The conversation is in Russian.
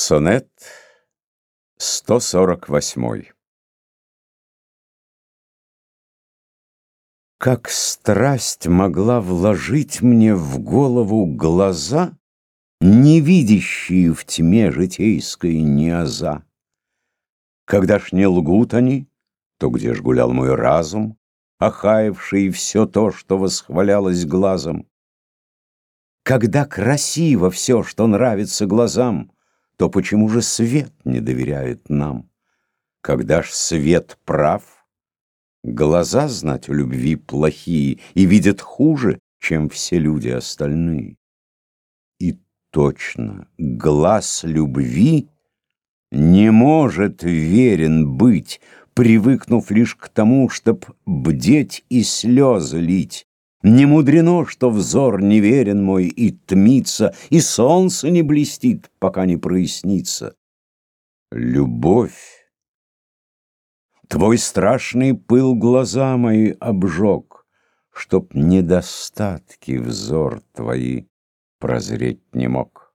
Сонет 148 Как страсть могла вложить мне в голову глаза, Не видящие в тьме житейской неоза? Когда ж не лгут они, то где ж гулял мой разум, Охаявший все то, что восхвалялось глазом? Когда красиво все, что нравится глазам, то почему же свет не доверяет нам? Когда ж свет прав, глаза знать любви плохие и видят хуже, чем все люди остальные. И точно, глаз любви не может верен быть, привыкнув лишь к тому, чтоб бдеть и слезы лить, не мудрено, что взор неверен мой и тмится, И солнце не блестит, пока не прояснится. Любовь. Твой страшный пыл глаза мои обжег, Чтоб недостатки взор твои прозреть не мог.